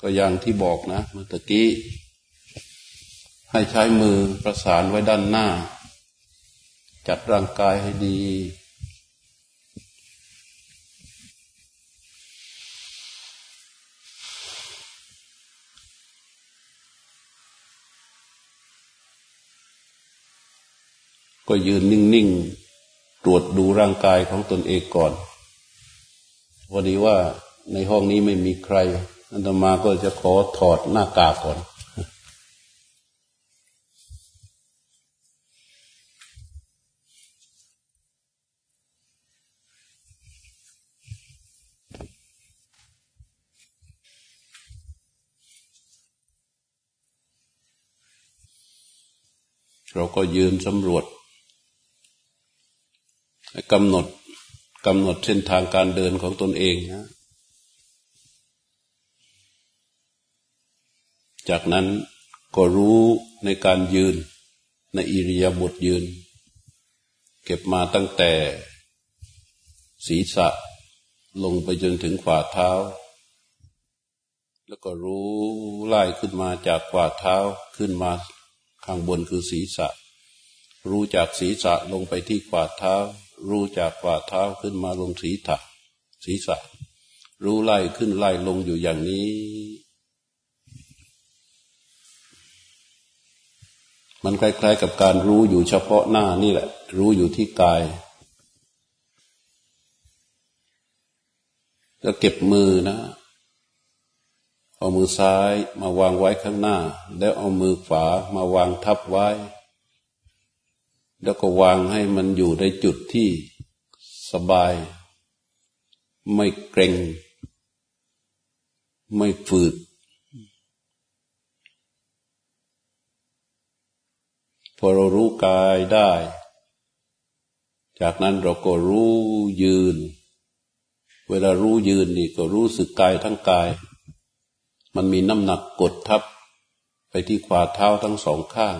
ก็อย่างที่บอกนะเมื่อตะกี้ ให้ใช้มือประสานไว้ด้านหน้า จัดร่างกายให้ดี ก็ยืนนิ่ง ๆ ตรวจดูร่างกายของตนเองก่อนวันนี้ว่าในห้องนี้ไม่มีใคร อันตมาก็จะขอถอดหน้ากากก่อน เราก็ยืนสำรวจกำหนดกำหนดเส้นทางการเดินของตนเองนะ จากนั้นก็รู้ในการยืนในอิริยาบถยืน เก็บมาตั้งแต่ ศีรษะลงไปจนถึงฝ่าเท้า แล้วก็รู้ไล่ขึ้นมาจากฝ่าเท้าขึ้นมาข้างบนคือศีรษะ รู้จากศีรษะลงไปที่ฝ่าเท้า รู้จากฝ่าเท้าขึ้นมาลงศีรษะศีรษะ รู้ไล่ขึ้นไล่ลงอยู่อย่างนี้ มันคล้ายๆกับการรู้อยู่เฉพาะหน้านี่แหละ รู้อยู่ที่กายแล้วเก็บมือนะ เอามือซ้ายมาวางไว้ข้างหน้า แล้วเอามือขวามาวางทับไว้ แล้วก็วางให้มันอยู่ในจุดที่สบาย ไม่เกร็ง ไม่ฝืด พอเรารู้กายได้ จากนั้นเราก็รู้ยืน เวลารู้ยืนนี่ก็รู้สึกกายทั้งกาย มันมีน้ำหนักกดทับ ไปที่ขวาเท้าทั้งสองข้าง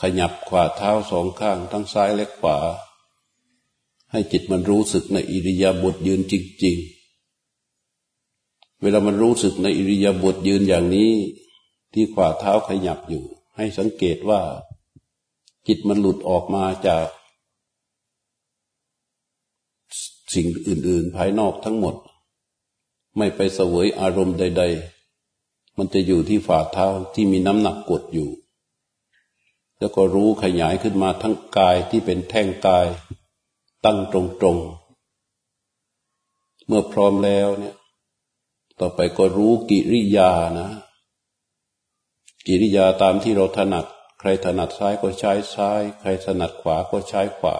ขยับขวาเท้าสองข้าง ทั้งซ้ายและขวา ให้จิตมันรู้สึกในอิริยาบถยืนจริง ๆเวลามันรู้สึกในอิริยาบถยืนอย่างนี้ ที่ขวาเท้าขยับอยู่ ให้สังเกตว่าจิตมันหลุดออกมาจากสิ่งอื่น ๆ ภายนอกทั้งหมด ไม่ไปเสวยอารมณ์ใด ๆ มันจะอยู่ที่ฝ่าเท้าที่มีน้ำหนักกดอยู่ แล้วก็รู้ขยายขึ้นมาทั้งกายที่เป็นแท่งกาย ตั้งตรงๆ เมื่อพร้อมแล้วเนี่ย ต่อไปก็รู้กิริยานะ กิริยาตามที่เราถนัด ใครถนัดซ้ายก็ใช้ซ้าย ใครถนัดขวาก็ใช้ขวา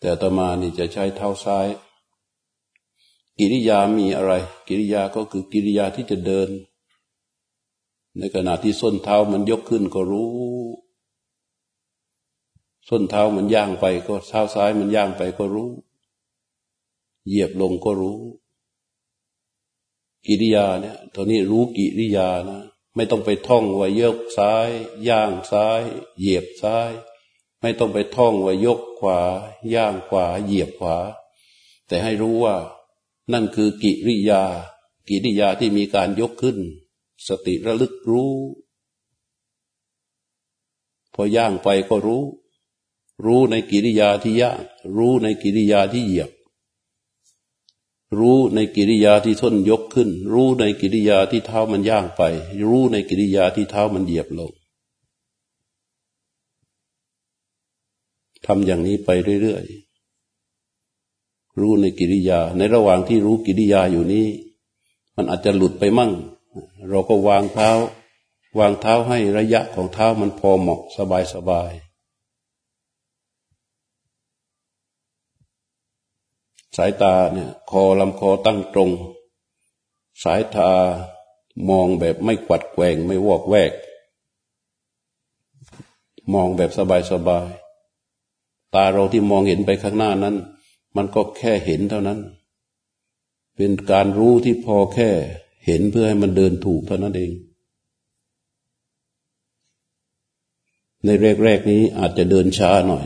แต่ต่อมานี่จะใช้เท้าซ้าย กิริยามีอะไร กิริยาก็คือกิริยาที่จะเดิน ในขณะที่ส้นเท้ามันยกขึ้นก็รู้ ส้นเท้ามันย่างไปก็เท้าซ้ายมันย่างไปก็รู้ เหยียบลงก็รู้ กิริยาเนี่ยตอนนี้รู้กิริยานะไม่ต้องไปท่องว่ายกซ้าย ย่างซ้าย เหยียบซ้าย ไม่ต้องไปท่องว่ายกขวา ย่างขวา เหยียบขวา แต่ให้รู้ว่า นั่นคือกิริยา กิริยาที่มีการยกขึ้น สติระลึกรู้ พอย่างไปก็รู้ รู้ในกิริยาที่ย่างรู้ในกิริยาที่เหยียบ รู้ในกิริยาที่ท้นยกขึ้น รู้ในกิริยาที่เท้ามันย่างไป รู้ในกิริยาที่เท้ามันเหยียบลงทำอย่างนี้ไปเรื่อยๆ รู้ในกิริยา ในระหว่างที่รู้กิริยาอยู่นี้ มันอาจจะหลุดไปมั่ง เราก็วางเท้า วางเท้าให้ระยะของเท้ามันพอเหมาะสบายสบาย สายตาเนี่ย คอลำคอตั้งตรง สายตามองแบบไม่กวัดแกงไม่วอกแวก มองแบบสบายๆตาเราที่มองเห็นไปข้างหน้านั้น มันก็แค่เห็นเท่านั้น เป็นการรู้ที่พอแค่เห็นเพื่อให้มันเดินถูกเท่านั้นเอง ในแรกๆนี้อาจจะเดินช้าหน่อย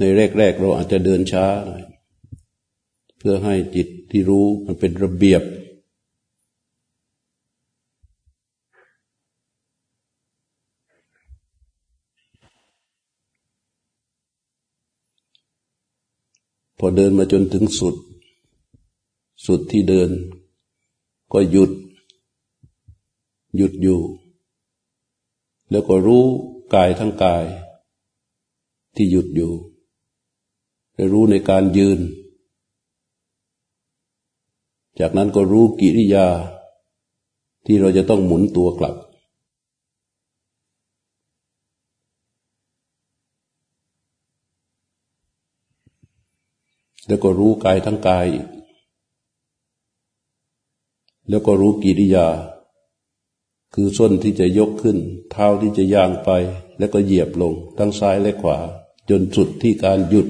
ในแรกๆ เราอาจจะเดินช้าหน่อยเพื่อให้จิตที่รู้มันเป็นระเบียบ พอเดินมาจนถึงสุด สุดที่เดิน ก็หยุด หยุดอยู่ แล้วก็รู้กายทั้งกายที่หยุดอยู่ รู้ในการยืน จากนั้นก็รู้กิริยาที่เราจะต้องหมุนตัวกลับ แล้วก็รู้กายทั้งกายแล้วก็รู้กิริยา คือส้นที่จะยกขึ้น เท้าที่จะย่างไป แล้วก็เหยียบลง ทั้งซ้ายและขวา จนสุดที่การหยุด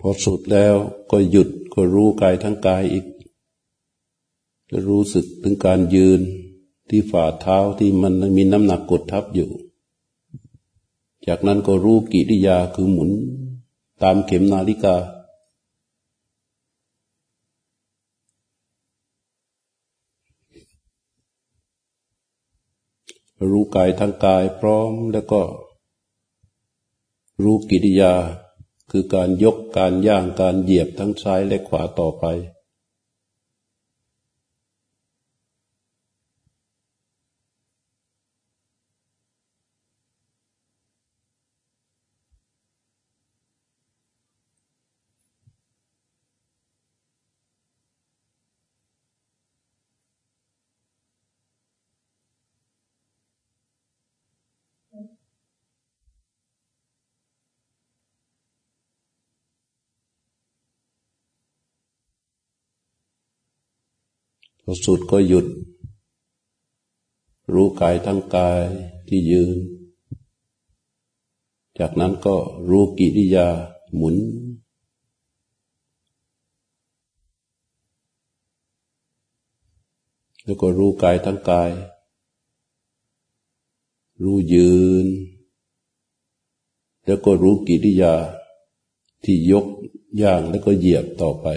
พอสุดแล้วก็หยุดก็รู้กายทั้งกายอีกจะรู้สึกถึงการยืนที่ฝ่าเท้าที่มันมีน้ำหนักกดทับอยู่ จากนั้นก็รู้กิริยาคือหมุนตามเข็มนาฬิกา รู้กายทั้งกายพร้อมแล้วก็รู้กิริยา คือการยกการย่างการเหยียบทั้งซ้ายและขวาต่อไปพ อสุดก็หยุด รู้กายทั้งกายที่ยืน จากนั้นก็รู้กิริยาหมุน แล้วก็รู้กายทั้งกาย รู้ยืน แล้วก็รู้กิริยาที่ยกย่างแล้วก็เหยียบต่อไป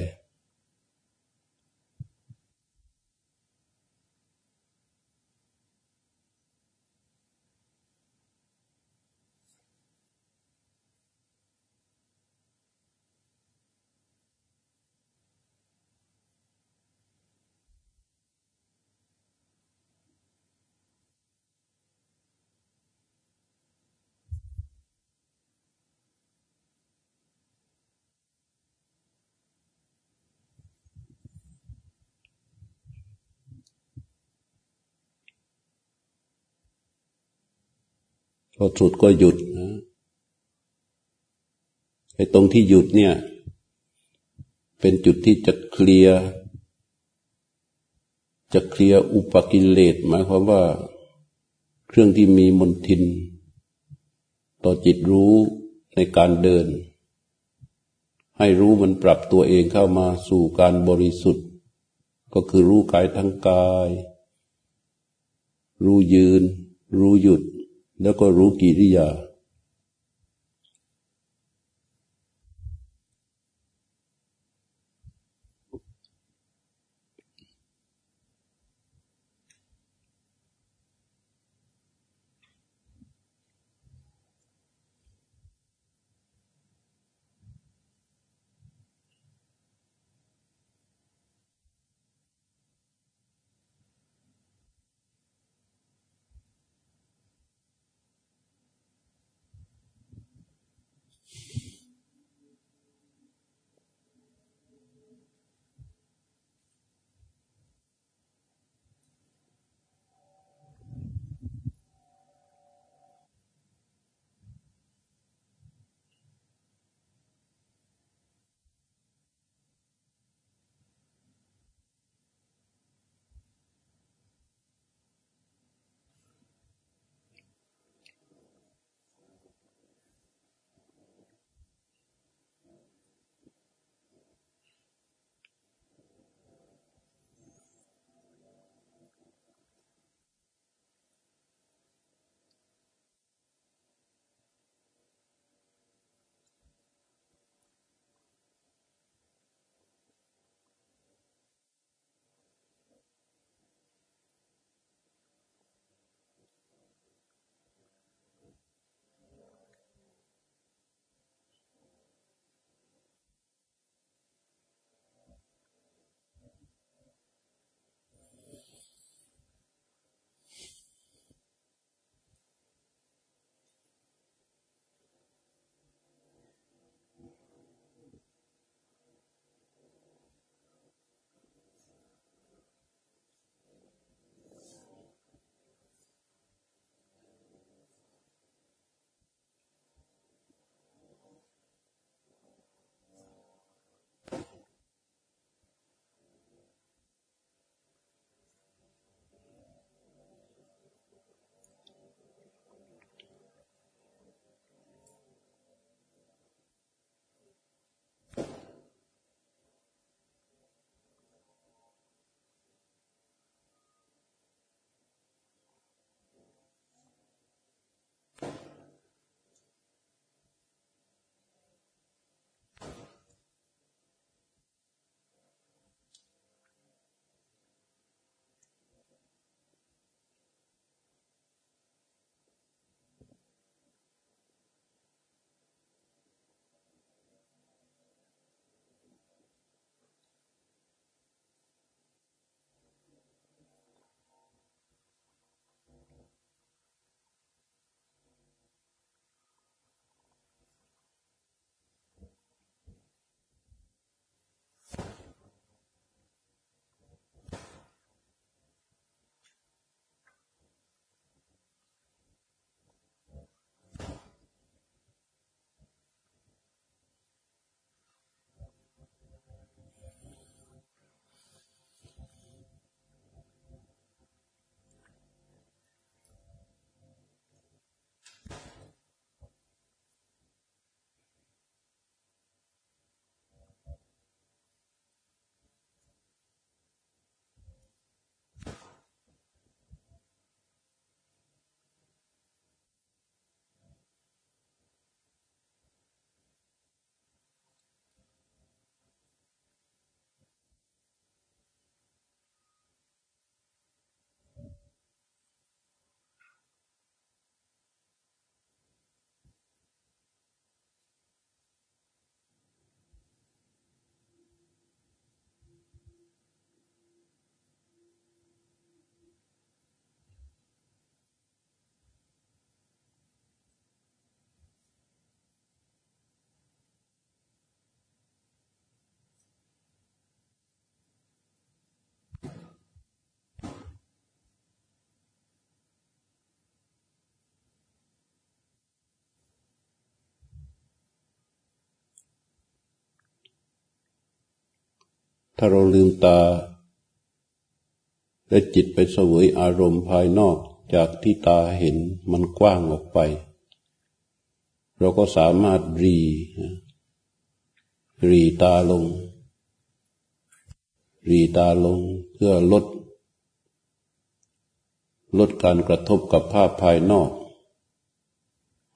สุดก็หยุดนะไอ้ตรงที่หยุดเนี่ย เป็นจุดที่จะเคลียร์จะเคลียร์อุปกิเลสหมายความว่า เครื่องที่มีมนทิน ต่อจิตรู้ในการเดิน ให้รู้มันปรับตัวเองเข้ามาสู่การบริสุทธิ์ ก็คือรู้กายทั้งกาย รู้ยืน รู้หยุด แล้วก็รู้กิริยา ถ้าเราลืมตา และจิตไปเสวยอารมณ์ภายนอกจากที่ตาเห็นมันกว้างออกไป เราก็สามารถรีรีตาลง รีตาลงเพื่อลด ลดการกระทบกับภาพภายนอก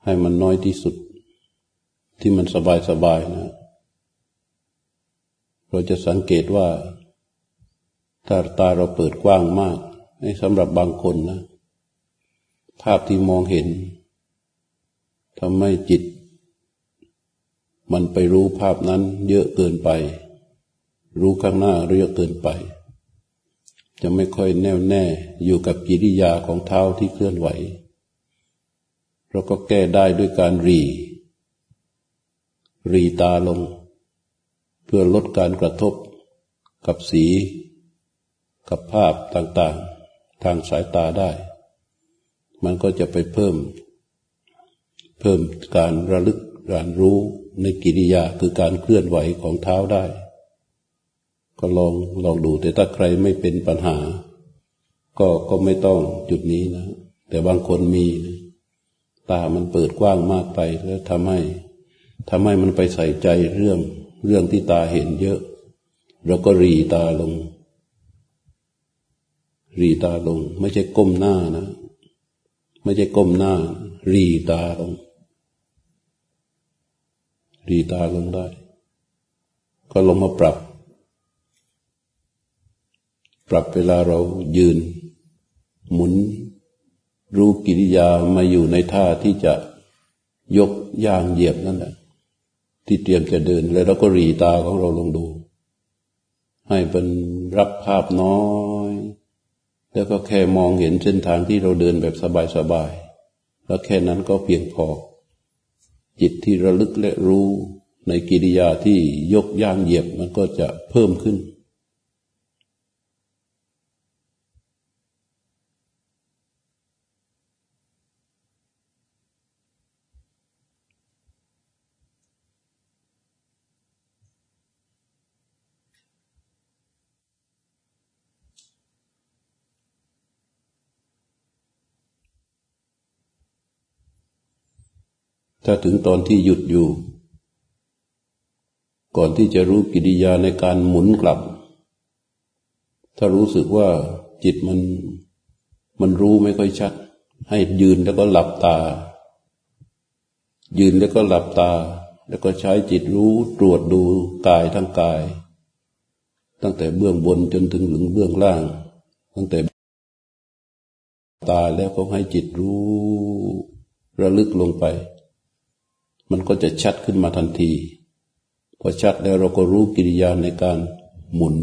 ให้มันน้อยที่สุด ที่มันสบายสบายนะ เราจะสังเกตว่าถ้าตาเราเปิดกว้างมากให้สำหรับบางคนนะ ภาพที่มองเห็นทำให้จิต มันไปรู้ภาพนั้นเยอะเกินไป รู้ข้างหน้าเยอะเกินไป จะไม่ค่อยแน่วแน่อยู่กับกิริยาของเท้าที่เคลื่อนไหว เราก็แก้ได้ด้วยการรี รีตาลง เพื่อลดการกระทบกับสี กับภาพต่างๆ ทางสายตาได้ มันก็จะไปเพิ่ม เพิ่มการระลึกการรู้ในกิริยาคือการเคลื่อนไหวของเท้าได้ ก็ลองลองดูแต่ถ้าใครไม่เป็นปัญหา ก็ก็ไม่ต้องจุดนี้นะ แต่บางคนมีนะตามันเปิดกว้างมากไปแล้วทำให้ทำให้มันไปใส่ใจเรื่อง เรื่องที่ตาเห็นเยอะ เราก็รีตาลง รีตาลง ไม่ใช่ก้มหน้านะ ไม่ใช่ก้มหน้า รีตาลง รีตาลงได้ ก็ลงมาปรับ ปรับเวลาเรายืน หมุน รู้กิริยามาอยู่ในท่าที่จะยกย่างเหยียบนั่นแหละ ที่เตรียมจะเดินแล้วเราก็รีตาของเราลงดู ให้เป็นรับภาพน้อย แล้วก็แค่มองเห็นเส้นทางที่เราเดินแบบสบายๆแล้วแค่นั้นก็เพียงพอ จิตที่ระลึกและรู้ในกิริยาที่ยกย่างเหยียบมันก็จะเพิ่มขึ้น ถ้าถึงตอนที่หยุดอยู่ ก่อนที่จะรู้กิริยาในการหมุนกลับ ถ้ารู้สึกว่าจิตมันมันรู้ไม่ค่อยชัด ให้ยืนแล้วก็หลับตา ยืนแล้วก็หลับตา แล้วก็ใช้จิตรู้ตรวจดูกายทั้งกาย ตั้งแต่เบื้องบนจนถึงถึงเบื้องล่าง ตั้งแต่ตาแล้วก็ให้จิตรู้ระลึกลงไป มันก็จะชัดขึ้นมาทันที พอชัดแล้วเราก็รู้กิริยาในการหมุน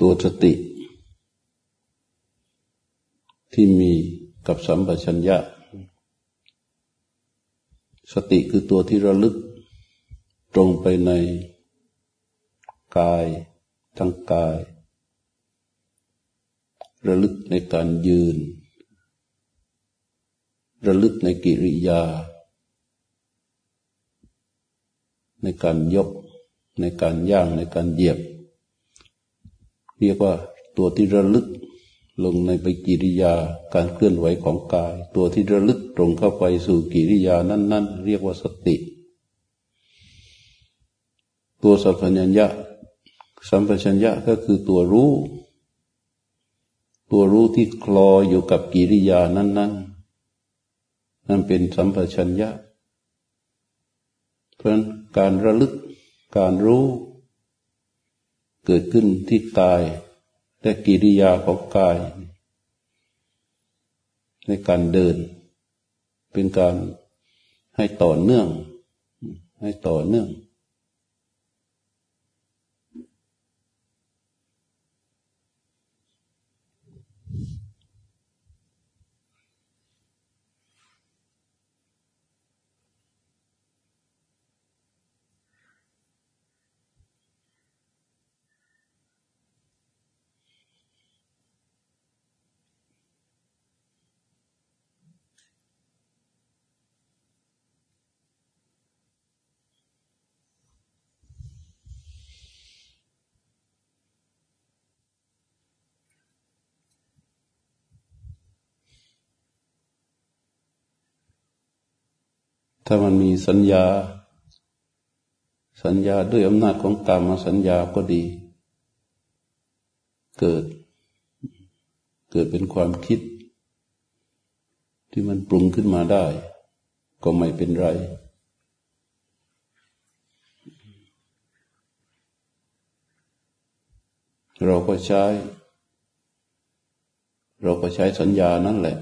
ตัวสติ ที่มีกับสัมปชัญญะ สติคือตัวที่ระลึก ตรงไปในกายทั้งกาย ระลึกในการยืน ระลึกในกิริยา ในการยก ในการย่างในการเหยียบ เรียกว่าตัวที่ระลึกลงในไปกิริยาการเคลื่อนไหวของกาย ตัวที่ระลึกตรงเข้าไปสู่กิริยานั้น ๆ เรียกว่าสติ ตัวสัพพัญญะ สัมปชัญญะก็คือตัวรู้ ตัวรู้ที่คลออยู่กับกิริยานั้น ๆนั่นเป็นสัมปชัญญะ เพราะการระลึกการรู้ เกิดขึ้นที่กายและกิริยาของกาย ในการเดิน เป็นการให้ต่อเนื่อง ให้ต่อเนื่อง ถ้ามันมีสัญญา สัญญาด้วยอำนาจของกรรมสัญญาก็ดี เกิด เกิดเป็นความคิด ที่มันปรุงขึ้นมาได้ ก็ไม่เป็นไรเราก็ใช้ เราก็ใช้สัญญานั่นแหละ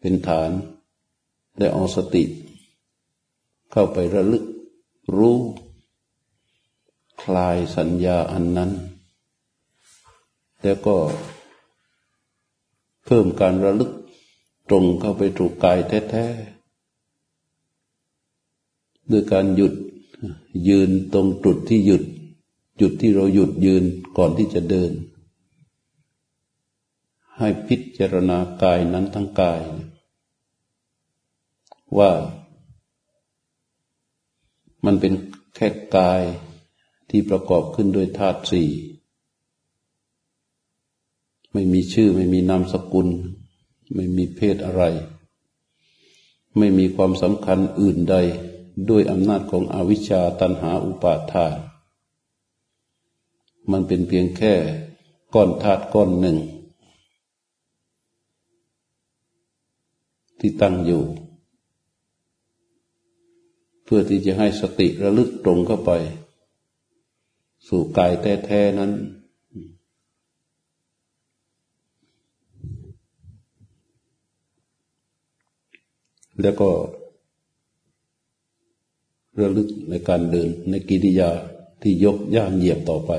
เป็นฐาน และเอาสติ เข้าไประลึกรู้ คลายสัญญาอันนั้น แล้วก็ เพิ่มการระลึกตรงเข้าไปถูกกายแท้ๆด้วยการหยุดยืนตรงจุดที่หยุด จุดที่เราหยุดยืนก่อนที่จะเดิน ให้พิจารณากายนั้นทั้งกาย ว่ามันเป็นแค่กายที่ประกอบขึ้นด้วยธาตุสี่ไม่มีชื่อไม่มีนามสกุล ไม่มีเพศอะไร ไม่มีความสำคัญอื่นใดด้วยอำนาจของอวิชชาตันหาอุปาทาน มันเป็นเพียงแค่ก้อนธาตุก้อนหนึ่ง ที่ตั้งอยู่ พื่อที่จะให้สติระลึกตรงเข้าไป สู่กายแท้ๆนั้น แล้วก็ ระลึกในการเดินในกิริยาที่ยกย่างเหยียบต่อไป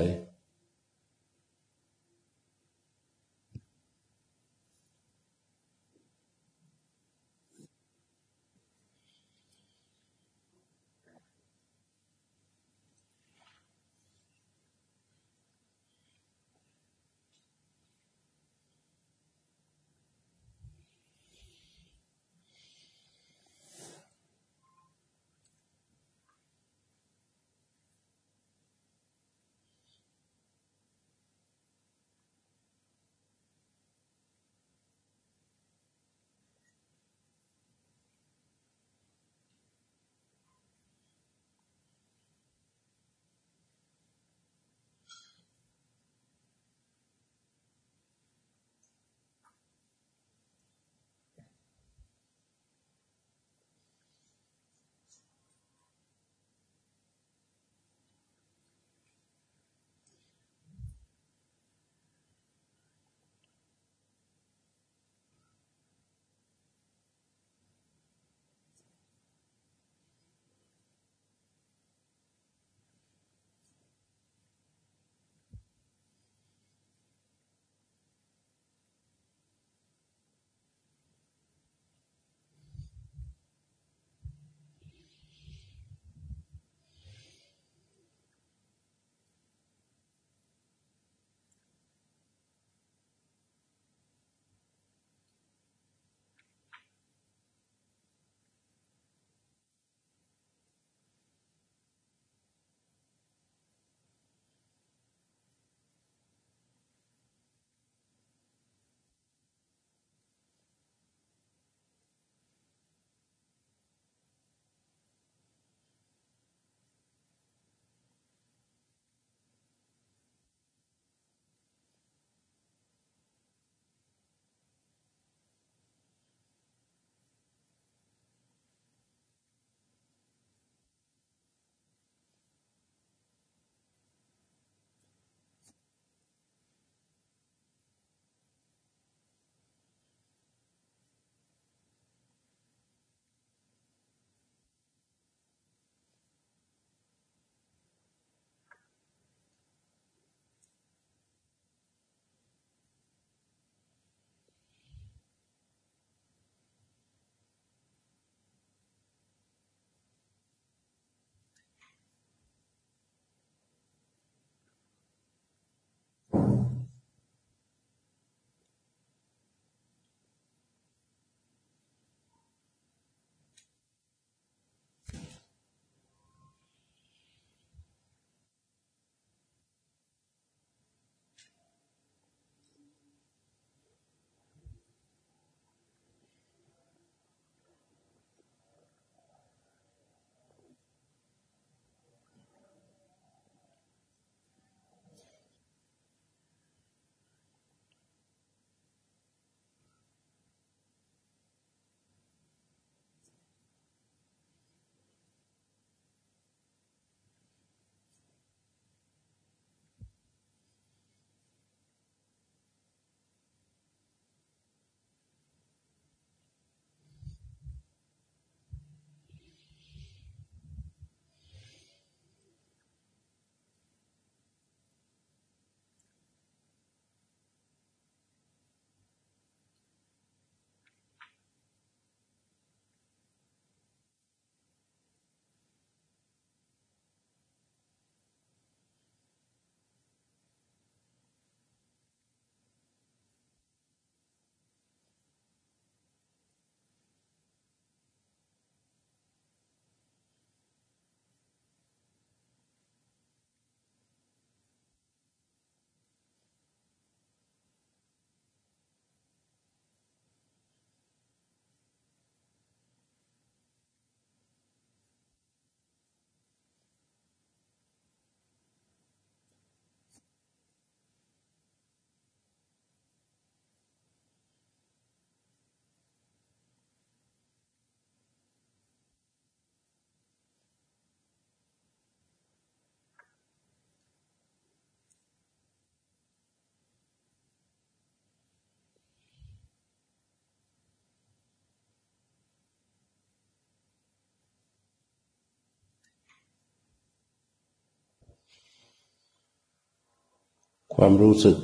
ความรู้สึก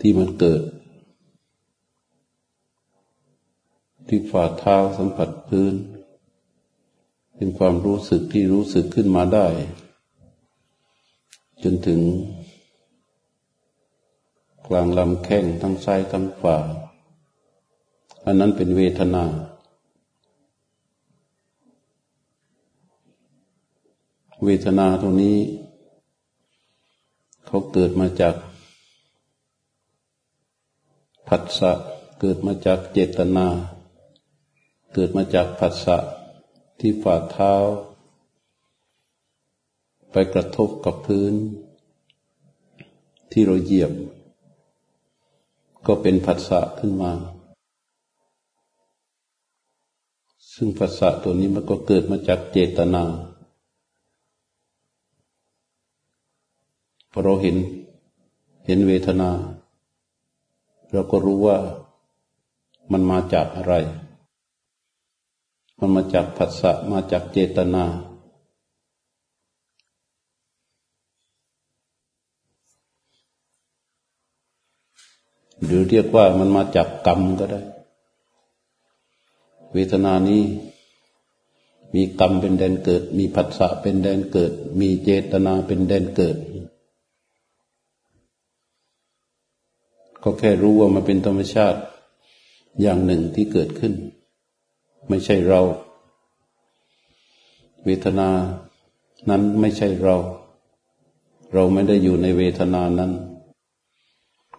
ที่มันเกิด ที่ฝ่าเท้าสัมผัสพื้น เป็นความรู้สึกที่รู้สึกขึ้นมาได้ จนถึง กลางลำแข้งทั้งซ้ายทั้งขวาอันนั้นเป็นเวทนา เวทนาตรงนี้ เขาเกิดมาจากผัสสะเกิดมาจากเจตนา เกิดมาจากผัสสะที่ฝ่าเท้า ไปกระทบกับพื้น ที่เราเหยียบ ก็เป็นผัสสะขึ้นมา ซึ่งผัสสะตัวนี้มันก็เกิดมาจากเจตนา พอเราเห็นเห็นเวทนา เราก็รู้ว่ามันมาจากอะไร มันมาจากผัสสะมาจากเจตนา หรือเรียกว่ามันมาจากกรรมก็ได้ เวทนานี้มีกรรมเป็นแดนเกิด มีผัสสะเป็นแดนเกิด มีเจตนาเป็นแดนเกิด ก็แค่รู้ว่ามันเป็นธรรมชาติอย่างหนึ่งที่เกิดขึ้น ไม่ใช่เรา เวทนานั้นไม่ใช่เรา เราไม่ได้อยู่ในเวทนานั้น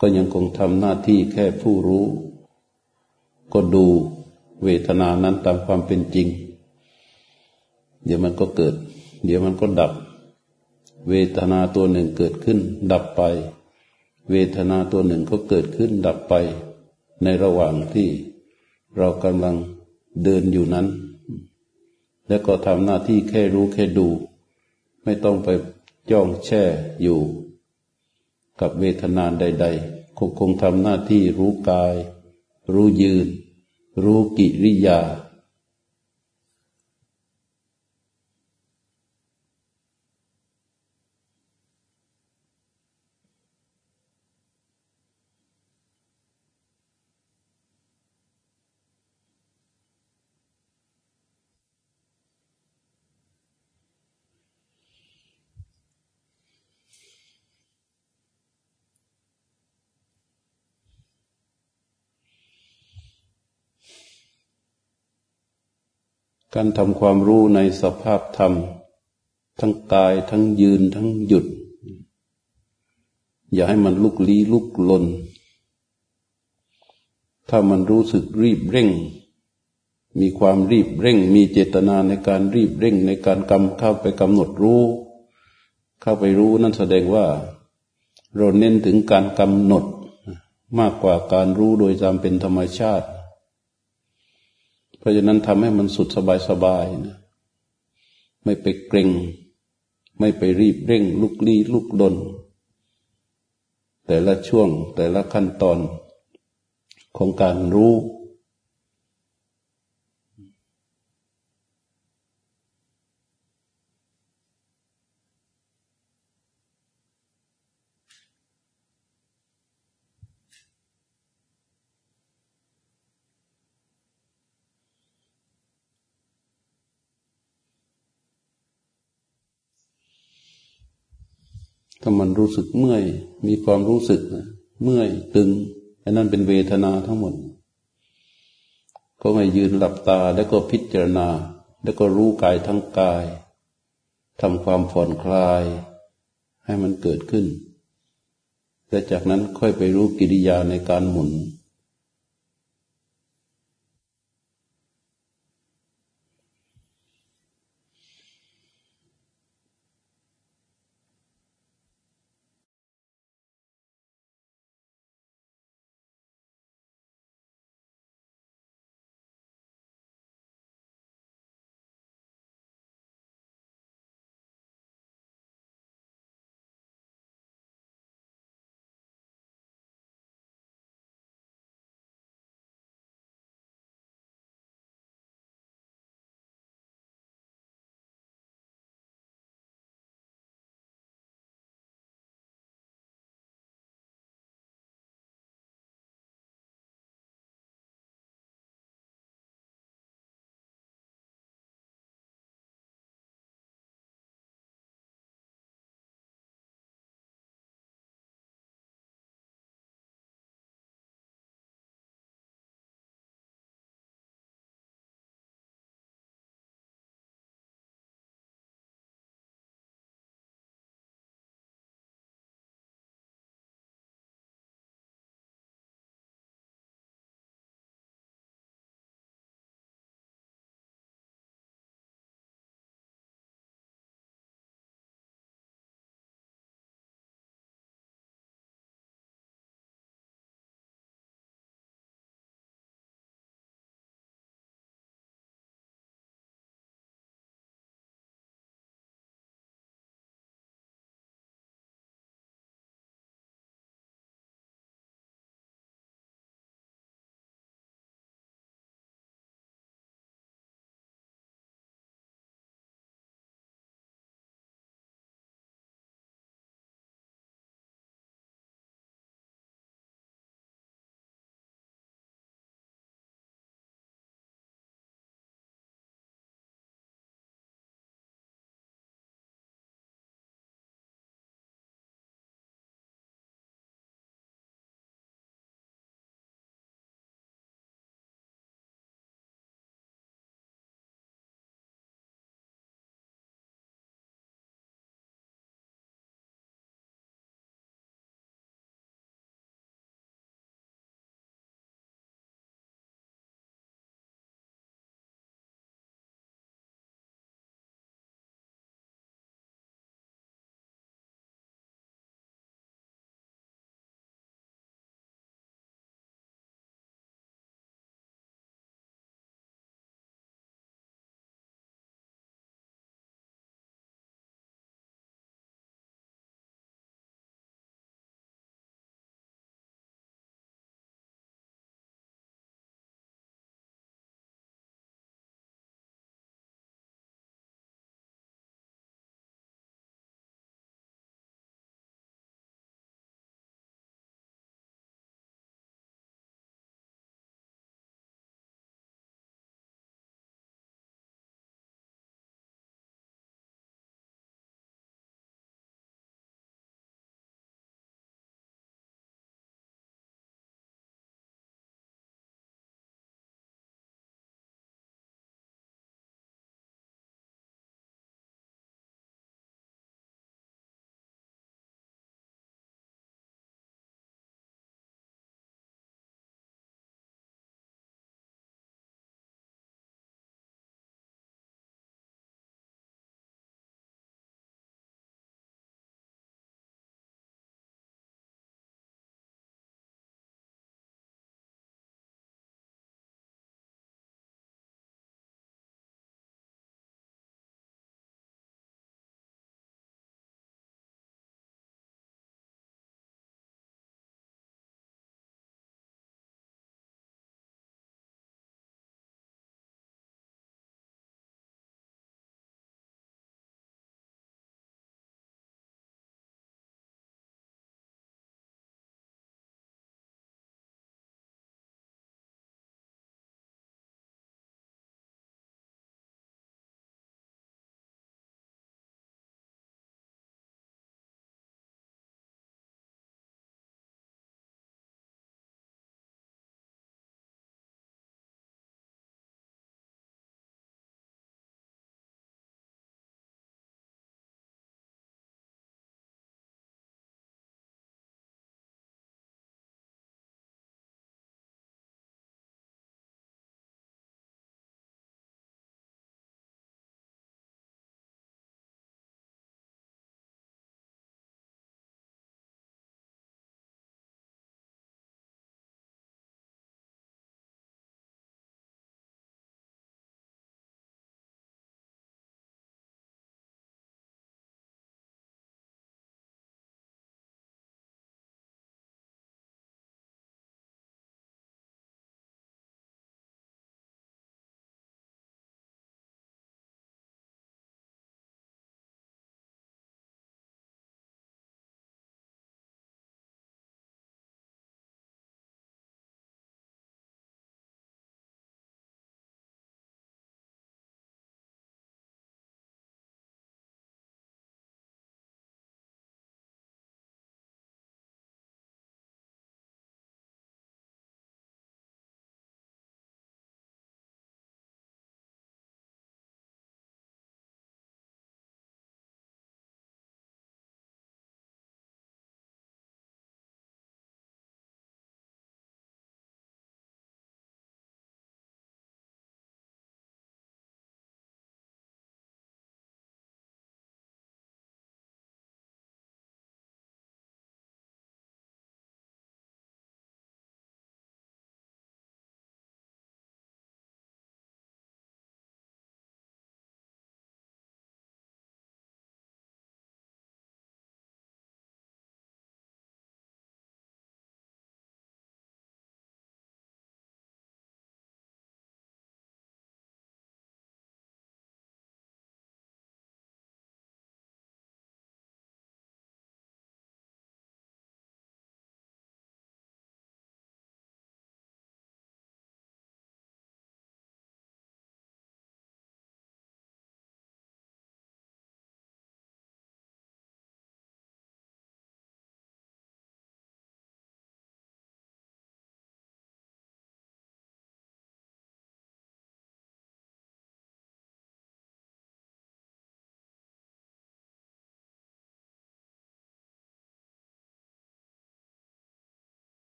ก็ยังคงทำหน้าที่แค่ผู้รู้ ก็ดูเวทนานั้นตามความเป็นจริง เดี๋ยวมันก็เกิด เดี๋ยวมันก็ดับ เวทนาตัวหนึ่งเกิดขึ้น ดับไป เวทนาตัวหนึ่งก็เกิดขึ้นดับไปในระหว่างที่เรากำลังเดินอยู่นั้น แล้วก็ทำหน้าที่แค่รู้แค่ดู ไม่ต้องไปจ้องแช่อยู่กับเวทนาใด ๆ คงคงทำหน้าที่รู้กาย รู้ยืน รู้กิริยา การทำความรู้ในสภาพธรรม ทั้งกายทั้งยืนทั้งหยุด อย่าให้มันลุกลี้ลุกลน ถ้ามันรู้สึกรีบเร่ง มีความรีบเร่ง มีเจตนาในการรีบเร่งในการกำเข้าไปกำหนดรู้ เข้าไปรู้นั่นแสดงว่า เราเน้นถึงการกำหนดมากกว่าการรู้โดยตามเป็นธรรมชาติ เพราะฉะนั้นทำให้มันสุดสบายสบายนะไม่ไปเกรงไม่ไปรีบเร่ง ลุกลี้ลุกดน แต่ละช่วงแต่ละขั้นตอนของการรู้ ถ้ามันรู้สึกเมื่อย มีความรู้สึกเมื่อยตึงอันนั้นเป็นเวทนาทั้งหมด ก็ไม่ยืนหลับตาแล้วก็พิจารณา แล้วก็รู้กายทั้งกายทำความผ่อนคลาย ให้มันเกิดขึ้นและจากนั้นค่อยไปรู้กิริยาในการหมุน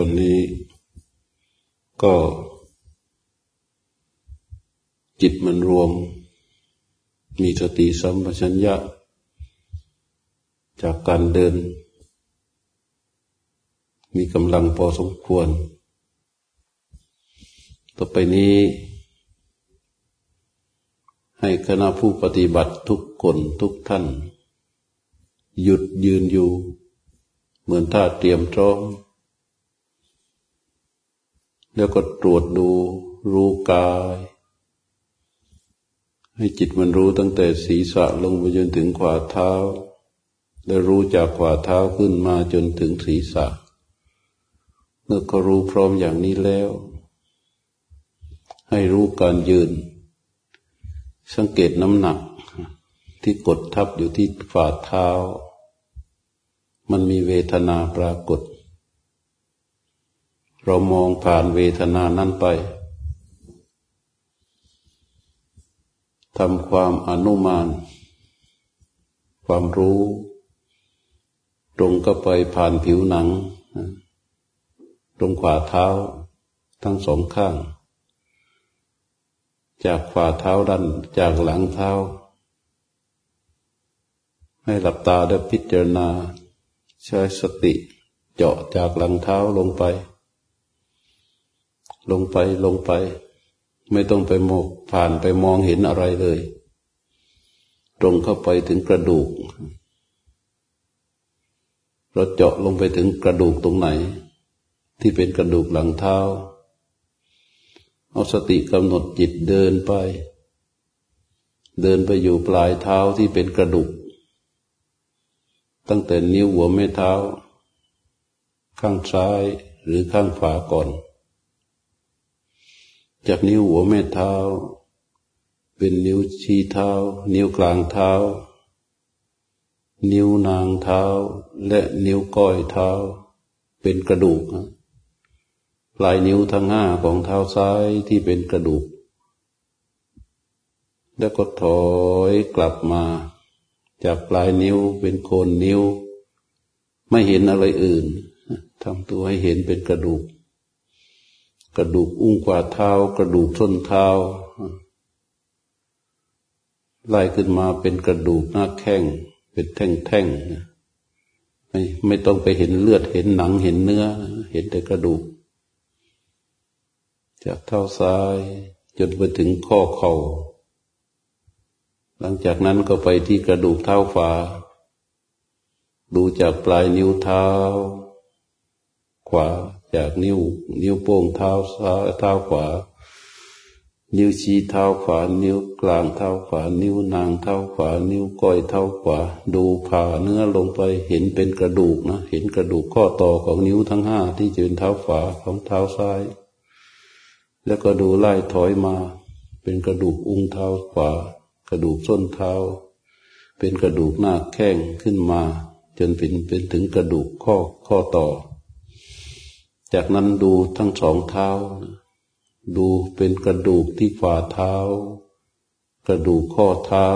ตอนนี้ก็ จิตมันรวม มีสติสัมปชัญญะ จากการเดิน มีกำลังพอสมควร ต่อไปนี้ ให้คณะผู้ปฏิบัติทุกคนทุกท่าน หยุดยืนอยู่ เหมือนท่าเตรียมพร้อม แล้วก็ตรวจดูรู้กาย ให้จิตมันรู้ตั้งแต่ศีรษะลงไปจนถึงขวาเท้า และรู้จากขวาเท้าขึ้นมาจนถึงศีรษะเมื่อก็รู้พร้อมอย่างนี้แล้ว ให้รู้การยืน สังเกตน้ำหนักที่กดทับอยู่ที่ฝ่าเท้า มันมีเวทนาปรากฏ เรามองผ่านเวทนานั้นไปทำความอนุมาน ความรู้ ตรงก็ไปผ่านผิวหนัง ตรงขวาเท้าทั้งสองข้าง จากขวาเท้าดันจากหลังเท้า ให้หลับตาได้พิจารณา ใช้สติเจาะจากหลังเท้าลงไป ลงไปลงไป ไม่ต้องไปมองผ่านไปมองเห็นอะไรเลย ตรงเข้าไปถึงกระดูก เราเจาะลงไปถึงกระดูกตรงไหน ที่เป็นกระดูกหลังเท้า เอาสติกำหนดจิตเดินไป เดินไปอยู่ปลายเท้าที่เป็นกระดูก ตั้งแต่นิ้วหัวแม่เท้า ข้างซ้ายหรือข้างขวาก่อน จากนิ้วหัวแม่เท้า เป็นนิ้วชี้เท้า นิ้วกลางเท้า นิ้วนางเท้า และนิ้วก้อยเท้า เป็นกระดูกปลายนิ้วทั้งห้าของเท้าซ้ายที่เป็นกระดูก แล้วก็ถอยกลับมา จากปลายนิ้วเป็นโคนนิ้ว ไม่เห็นอะไรอื่นทำตัวให้เห็นเป็นกระดูก กระดูกอุ้งกว่าเท้า กระดูกส้นเท้าไล่ขึ้นมาเป็นกระดูกหน้าแข้ง เป็นแท่งๆไม่ไม่ต้องไปเห็นเลือดเห็นหนังเห็นเนื้อ เห็นแต่กระดูก จากเท้าซ้ายจนไปถึงข้อเขา่า หลังจากนั้นก็ไปที่กระดูกเท้าฝาดูจากปลายนิ้วเท้า ขวา จากนิ้ว นิ้วโป้งเท้าซ้ายเท้าขวา นิ้วชี้เท้าขวา นิ้วกลางเท้าขวา นิ้วนางเท้าขวา นิ้วก้อยเท้าขวา ดูผ่าเนื้อลงไปเห็นเป็นกระดูกนะเห็นกระดูกข้อต่อของนิ้วทั้งห้าที่จะเป็นเท้าขวาของเท้าซ้าย แล้วก็ดูไล่ถอยมา เป็นกระดูกอุ้งเท้าขวา กระดูกส้นเท้า เป็นกระดูกหน้าแข้งขึ้นมา จนเป็นเป็นถึงกระดูกข้อข้อต่อ จากนั้นดูทั้งสองเท้า ดูเป็นกระดูกที่ฝ่าเท้า กระดูกข้อเท้า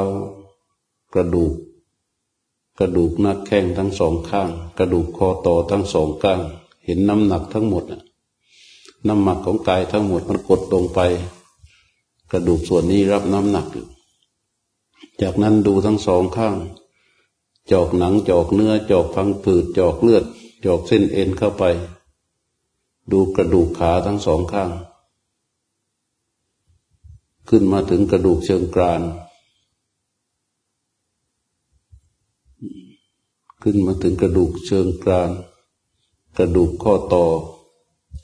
กระดูก กระดูกหน้าแข้งทั้งสองข้าง กระดูกคอต่อทั้งสองข้าง เห็นน้ำหนักทั้งหมดน้ำหนักของกายทั้งหมดมันกดลงไป กระดูกส่วนนี้รับน้ำหนักอยู่จากนั้นดูทั้งสองข้าง จอกหนังจอกเนื้อจอกพังผืดจอกเลือด จอกเส้นเอ็นเข้าไป ดูกระดูกขาทั้งสองข้าง ขึ้นมาถึงกระดูกเชิงกราน ขึ้นมาถึงกระดูกเชิงกราน กระดูกข้อต่อ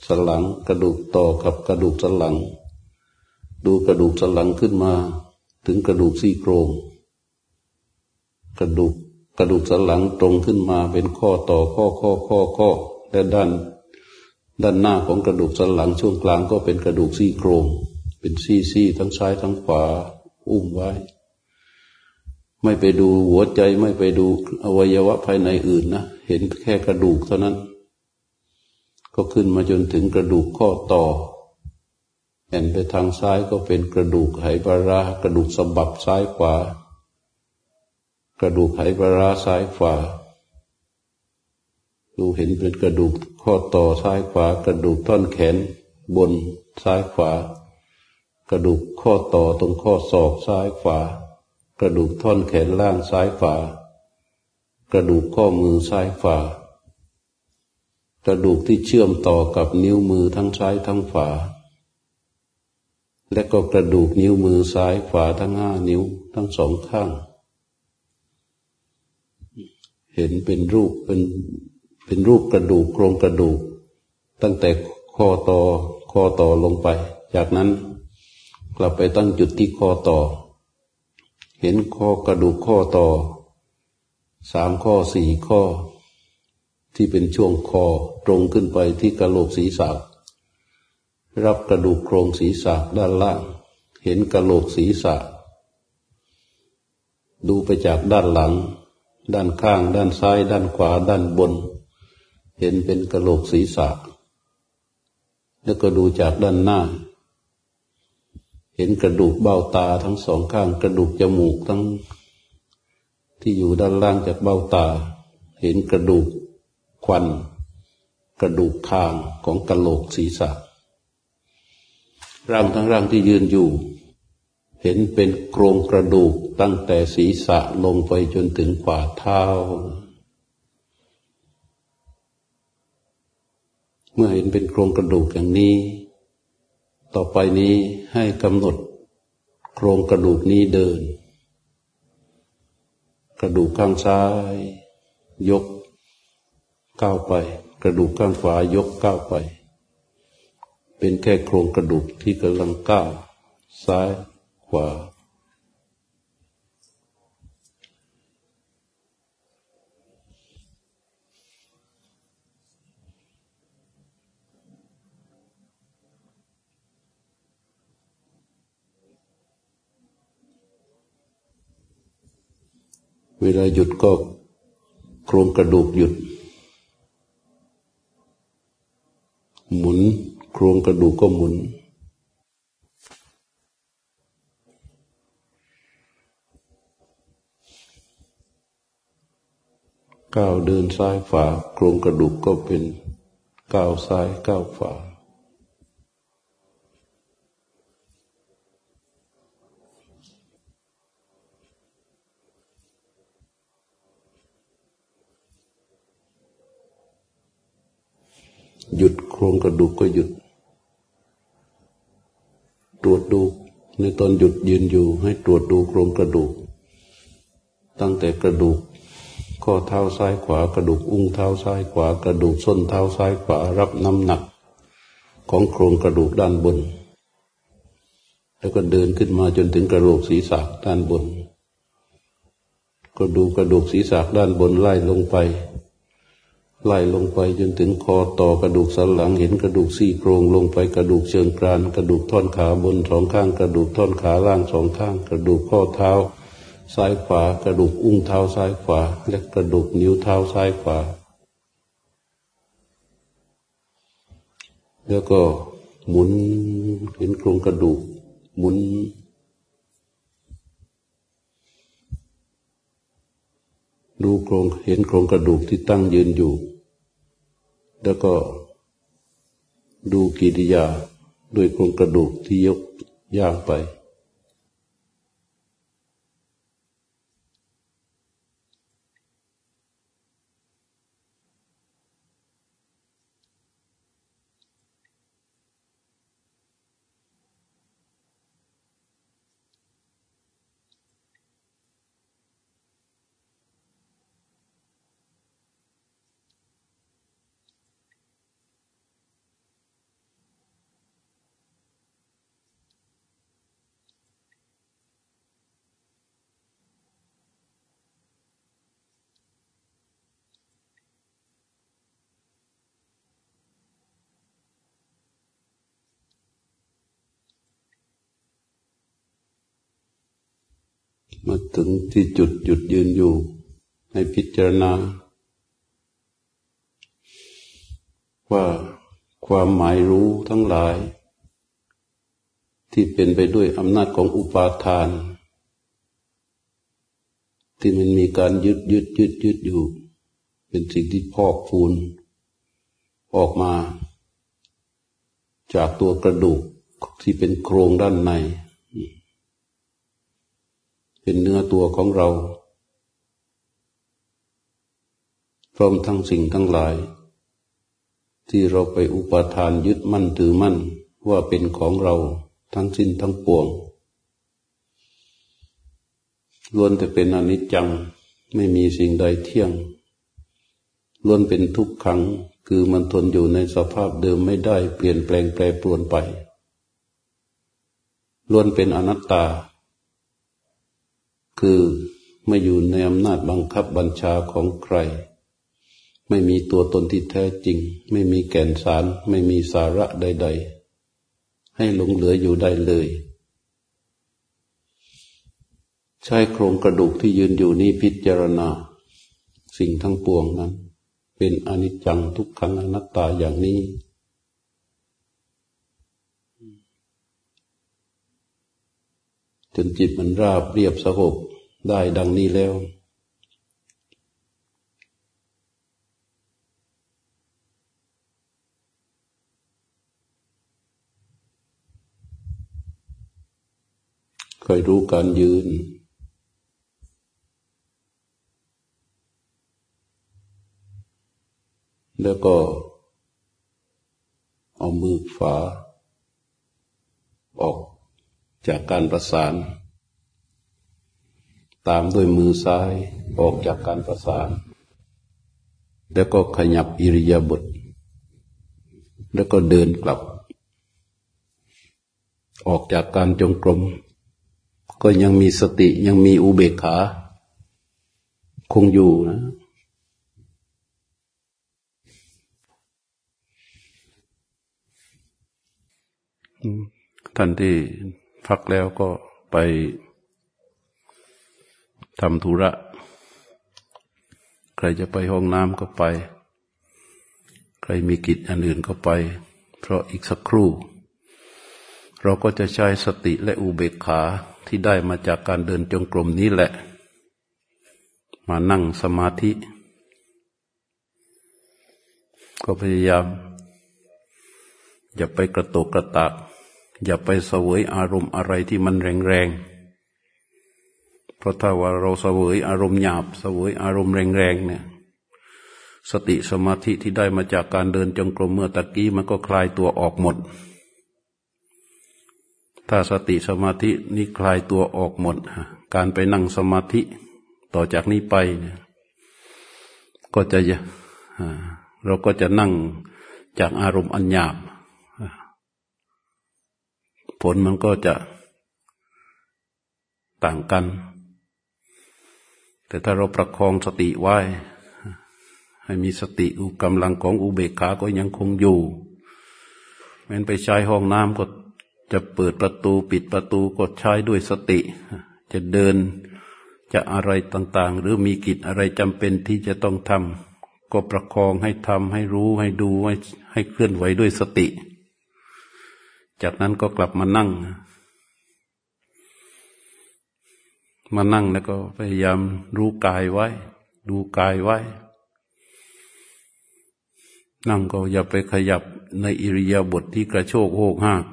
สัลัง กระดูกต่อกับกระดูกสัลัง ดูกระดูกสัลังขึ้นมา ถึงกระดูกซี่โครง กระดูกกระดูกสันหลังตรงขึ้นมาเป็นข้อต่อข้อข้อข้อข้อและด้าน ด้านหน้าของกระดูกสันหลังช่วงกลางก็เป็นกระดูกซี่โครง เป็นซี่ซี่ทั้งซ้ายทั้งขวาอุ้มไว้ ไม่ไปดูหัวใจไม่ไปดูอวัยวะภายในอื่นนะ เห็นแค่กระดูกเท่านั้น ก็ขึ้นมาจนถึงกระดูกข้อต่อเห็นไปทางซ้ายก็เป็นกระดูกไหปลารากระดูกสะบักซ้ายขวา กระดูกไหปลาราซ้ายขวา ดูเห็นเป็นกระดูกข้อต่อซ้ายขวากระดูกท่อนแขนบนซ้ายขวา กระดูกข้อต่อตรงข้อศอกซ้ายขวา กระดูกท่อนแขนล่างซ้ายขวา กระดูกข้อมือซ้ายขวากระดูกที่เชื่อมต่อกับนิ้วมือทั้งซ้ายทั้งขวา และก็กระดูกนิ้วมือซ้ายขวาทั้งห้านิ้วทั้งสองข้าง เห็นเป็นรูปเป็น เป็นรูปกระดูกโครงกระดูก ตั้งแต่ข้อต่อข้อต่อลงไป จากนั้นกลับไปตั้งจุดที่ข้อต่อ เห็นข้อกระดูกข้อต่อสามข้อสี่ข้อ ที่เป็นช่วงคอตรงขึ้นไปที่กระโหลกศีรษะรับกระดูกโครงศีรษะด้านล่าง เห็นกระโหลกศีรษะ ดูไปจากด้านหลัง ด้านข้าง ด้านซ้าย ด้านขวา ด้านบน เห็นเป็นกระโหลกศีรษะ แล้วก็ดูจากด้านหน้า เห็นกระดูกเบ้าตาทั้งสองข้าง กระดูกจมูกทั้งที่อยู่ด้านล่างจากเบ้าตา เห็นกระดูกควัน กระดูกคางของกระโหลกศีรษะ ร่างทั้งร่างที่ยืนอยู่ เห็นเป็นโครงกระดูกตั้งแต่ศีรษะลงไปจนถึงฝ่าเท้า มื่อเห็นเป็นโครงกระดูกอย่างนี้ ต่อไปนี้ให้กำหนดโครงกระดูกนี้เดิน กระดูกข้างซ้าย ยกก้าวไป กระดูกข้างขวายกก้าวไป เป็นแค่โครงกระดูกที่กำลังก้าวซ้ายขวา เวลาหยุดก็โครงกระดูกหยุด หมุนโครงกระดูกก็หมุน ก้าวเดินซ้ายฝาโครงกระดูกก็เป็นก้าวซ้ายก้าวฝา หยุดโครงกระดูกก็หยุด ตรวจดูในตอนหยุดยืนอยู่ให้ตรวจดูโครงกระดูก ตั้งแต่กระดูกข้อเท้าซ้ายขวากระดูกอุ้งเท้าซ้ายขวากระดูกส้นเท้าซ้ายขวารับน้ำหนัก ของโครงกระดูกด้านบน แล้วก็เดินขึ้นมาจนถึงกระโหลกศีรษะด้านบน ก็ดูกระดูกศีรษะด้านบนไล่ลงไป ไล่ลงไปจนถึงคอต่อกระดูกสันหลังเห็นกระดูกซี่โครงลงไปกระดูกเชิงกราน กระดูกท่อนขาบนสองข้าง กระดูกท่อนขาล่างสองข้าง กระดูกข้อเท้า ซ้ายขวา กระดูกอุ้งเท้าซ้ายขวา และกระดูกนิ้วเท้าซ้ายขวา แล้วก็หมุนเห็นโครงกระดูกหมุน ดูโครงเห็นโครงกระดูกที่ตั้งยืนอยู่ แล้วก็ดูกิริยาด้วยโครงกระดูกที่ยกย่างไปมา ถึงที่จุดหยุดยืนอยู่ ให้พิจารณา ว่าความหมายรู้ทั้งหลาย ที่เป็นไปด้วยอำนาจของอุปาทาน ที่มันมีการยึดยึดยึดยึดอยู่ เป็นสิ่งที่พอกพูน ออกมา จากตัวกระดูกที่เป็นโครงด้านใน เป็นเนื้อตัวของเรา พร้อมทั้งสิ่งทั้งหลาย ที่เราไปอุปทานยึดมั่นถือมั่นว่าเป็นของเราทั้งสิ้นทั้งปวงล้วนแต่เป็นอนิจจังไม่มีสิ่งใดเที่ยงล้วนเป็นทุกขังคือมันทนอยู่ในสภาพเดิมไม่ได้เปลี่ยนแปลงแปรปรวนไปล้วนเป็นอนัตตา คือไม่อยู่ในอำนาจบังคับบัญชาของใคร ไม่มีตัวตนที่แท้จริง ไม่มีแก่นสาร ไม่มีสาระใด ๆ ให้หลงเหลืออยู่ได้เลย ใช้โครงกระดูกที่ยืนอยู่นี้พิจารณา สิ่งทั้งปวงนั้น เป็นอนิจจังทุกขังอนัตตาอย่างนี้จนจิตมันราบเรียบสงบ ได้ดังนี้แล้วเคยรู้การยืน แล้วก็เอามือฝาออกจากการประสาน ตามด้วยมือซ้ายออกจากการประสาน แล้วก็ขยับอิริยาบถแล้วก็เดินกลับ ออกจากการจงกรม ก็ยังมีสติยังมีอุเบกขา คงอยู่นะท่านที่พักแล้วก็ไป ทำธุระ ใครจะไปห้องน้ำก็ไป ใครมีกิจอันอื่นก็ไป เพราะอีกสักครู่ เราก็จะใช้สติและอุเบกขาที่ได้มาจากการเดินจงกรมนี้แหละ มานั่งสมาธิ ก็พยายาม อย่าไปกระตกกระตาก อย่าไปเสวยอารมณ์อะไรที่มันแรงๆ เพราะถ้าว่าเราเสวยอารมณ์หยาบเสวยอารมณ์แรงๆเนี่ยสติสมาธิที่ได้มาจากการเดินจงกรมเมื่อตะกี้มันก็คลายตัวออกหมด ถ้าสติสมาธินี่คลายตัวออกหมด การไปนั่งสมาธิต่อจากนี้ไปเนี่ยก็จะเราก็จะนั่งจากอารมณ์อันหยาบ ผลมันก็จะต่างกัน แต่ถ้าเราประคองสติไว้ ให้มีสติอุกำลังของอุเบกขาก็ยังคงอยู่แม้นไปใช้ห้องน้ำก็จะเปิดประตูปิดประตูก็ใช้ด้วยสติ จะเดินจะอะไรต่างๆ หรือมีกิจอะไรจำเป็นที่จะต้องทำก็ประคองให้ทำให้รู้ให้ดูให้ให้เคลื่อนไหวด้วยสติ จากนั้นก็กลับมานั่ง มานั่งแล้วก็พยายามรู้กายไว้ ดูกายไว้ นั่งก็อย่าไปขยับในอิริยาบถทที่กระโชกโหกหาก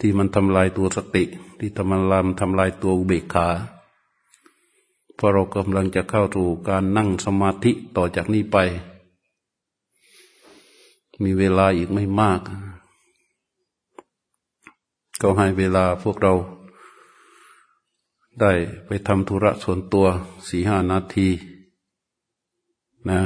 ที่มันทำลายตัวสติ ที่ทำลายทำลายตัวอุเบกขาเพราะเรากำลังจะเข้าสู่การนั่งสมาธิต่อจากนี้ไป มีเวลาอีกไม่มาก ก็ให้เวลาพวกเรา ได้ไปทำธุระส่วนตัวสี่ห้านาที นะ